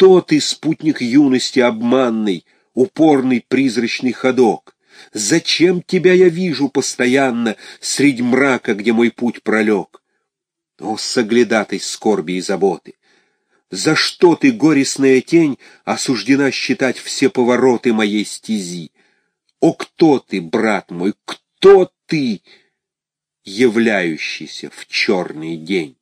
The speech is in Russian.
кто ты, спутник юности обманный, упорный призрачный ходок? Зачем тебя я вижу постоянно средь мрака, где мой путь пролег? О, соглядатой скорби и заботы! За что ты, горестная тень, осуждена считать все повороты моей стези? О, кто ты, брат мой, кто ты, являющийся в черный день?